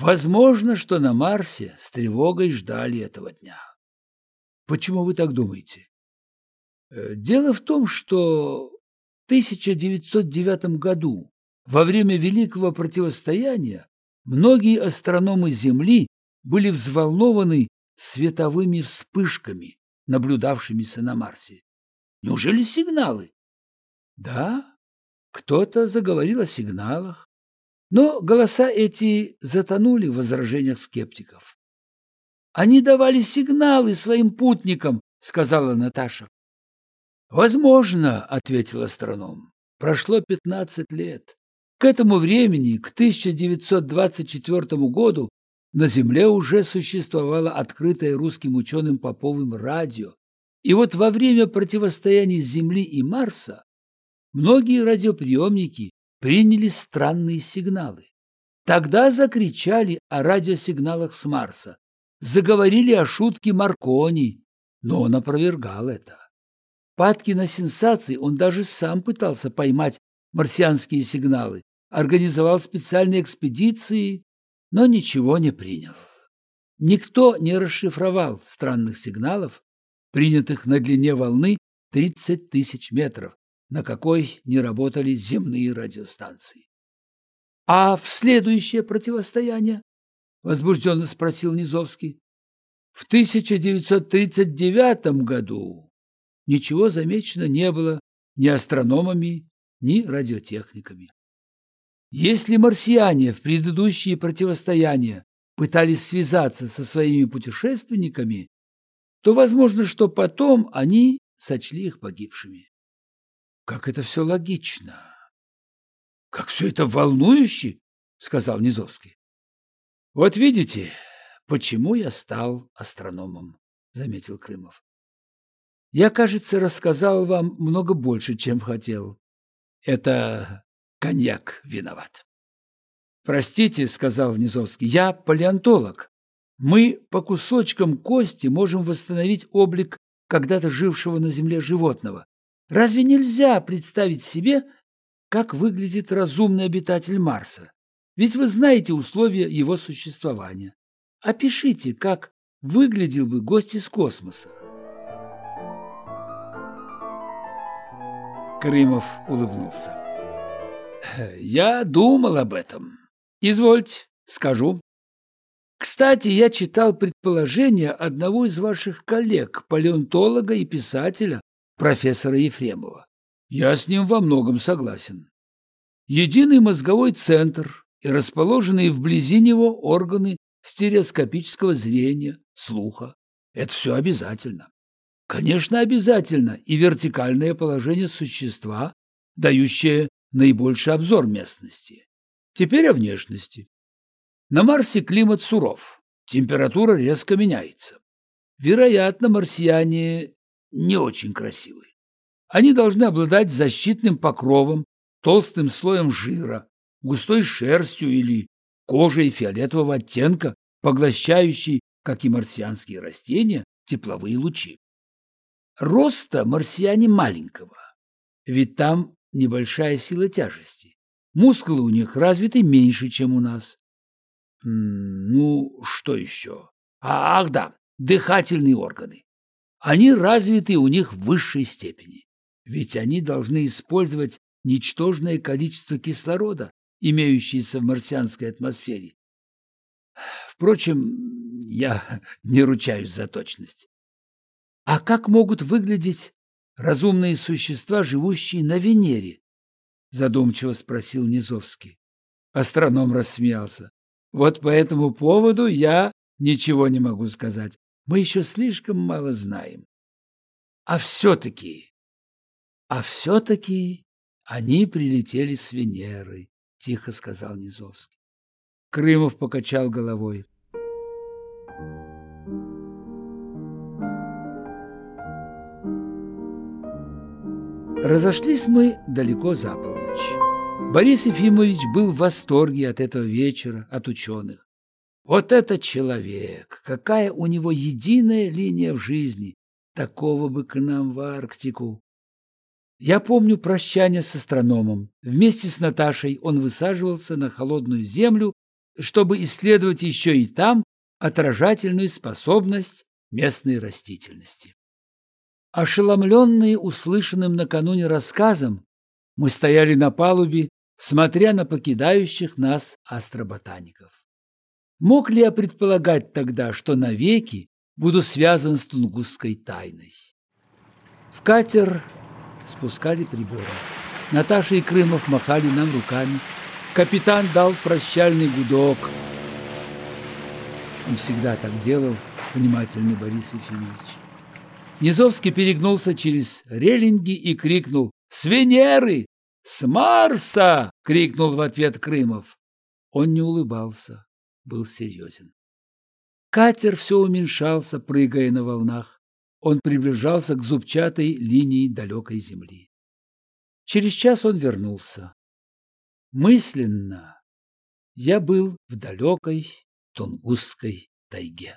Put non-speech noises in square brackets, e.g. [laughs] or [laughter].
Возможно, что на Марсе с тревогой ждали этого дня. Почему вы так думаете? Э, дело в том, что в 1909 году, во время Великого противостояния, многие астрономы Земли были взволнованы световыми вспышками, наблюдавшимися на Марсе. Неужели сигналы? Да, кто-то заговорил о сигналах, но голоса эти затонули в возражениях скептиков. «Они давали сигналы своим путникам», — сказала Наташа. «Возможно», — ответил астроном. «Прошло пятнадцать лет. К этому времени, к 1924 году, на Земле уже существовало открытое русским ученым Поповым радио. И вот во время противостояния Земли и Марса многие радиоприемники приняли странные сигналы. Тогда закричали о радиосигналах с Марса, заговорили о шутке Маркони, но он опровергал это. Падки на сенсации он даже сам пытался поймать марсианские сигналы, организовал специальные экспедиции, но ничего не принял. Никто не расшифровал странных сигналов, принятых на длине волны 30 тысяч метров, на какой не работали земные радиостанции. «А в следующее противостояние?» – возбужденно спросил Низовский. «В 1939 году ничего замечено не было ни астрономами, ни радиотехниками. Если марсиане в предыдущие противостояния пытались связаться со своими путешественниками, то возможно, что потом они сочли их погибшими. Как это все логично! Как все это волнующе, сказал Низовский. Вот видите, почему я стал астрономом, заметил Крымов. Я, кажется, рассказал вам много больше, чем хотел. Это коньяк виноват. Простите, сказал Низовский, я палеонтолог. Мы по кусочкам кости можем восстановить облик когда-то жившего на Земле животного. Разве нельзя представить себе, как выглядит разумный обитатель Марса? Ведь вы знаете условия его существования. Опишите, как выглядел бы гость из космоса. Крымов улыбнулся. Я думал об этом. Извольте, скажу. Кстати, я читал предположение одного из ваших коллег, палеонтолога и писателя профессора Ефремова. Я с ним во многом согласен. Единый мозговой центр и расположенные вблизи него органы стереоскопического зрения, слуха – это все обязательно. Конечно, обязательно и вертикальное положение существа, дающее наибольший обзор местности. Теперь о внешности. На Марсе климат суров, температура резко меняется. Вероятно, марсиане не очень красивые. Они должны обладать защитным покровом, толстым слоем жира, густой шерстью или кожей фиолетового оттенка, поглощающей, как и марсианские растения, тепловые лучи. Роста марсиане маленького, ведь там небольшая сила тяжести. Мускулы у них развиты меньше, чем у нас. Ну, что еще? Ах, да, дыхательные органы. Они развиты у них в высшей степени, ведь они должны использовать ничтожное количество кислорода, имеющееся в марсианской атмосфере. Впрочем, я [laughs] не ручаюсь за точность. А как могут выглядеть разумные существа, живущие на Венере? Задумчиво спросил Низовский. Астроном рассмеялся. Вот по этому поводу я ничего не могу сказать. Мы еще слишком мало знаем. А все-таки, а все-таки они прилетели с Венеры, тихо сказал Низовский. Крымов покачал головой. Разошлись мы далеко за полночь. Борис Ефимович был в восторге от этого вечера, от ученых. Вот этот человек! Какая у него единая линия в жизни! Такого бы к нам в Арктику! Я помню прощание с астрономом. Вместе с Наташей он высаживался на холодную землю чтобы исследовать еще и там отражательную способность местной растительности. Ошеломленные услышанным накануне рассказом, мы стояли на палубе, смотря на покидающих нас астроботаников. Мог ли я предполагать тогда, что навеки буду связан с тунгусской тайной? В катер спускали приборы. Наташа и Крымов махали нам руками. Капитан дал прощальный гудок. Он всегда так делал, внимательный Борис Ефимович. Низовский перегнулся через релинги и крикнул «С Венеры! С Марса!» — крикнул в ответ Крымов. Он не улыбался, был серьезен. Катер все уменьшался, прыгая на волнах. Он приближался к зубчатой линии далекой земли. Через час он вернулся. Мысленно я был в далекой Тунгусской тайге.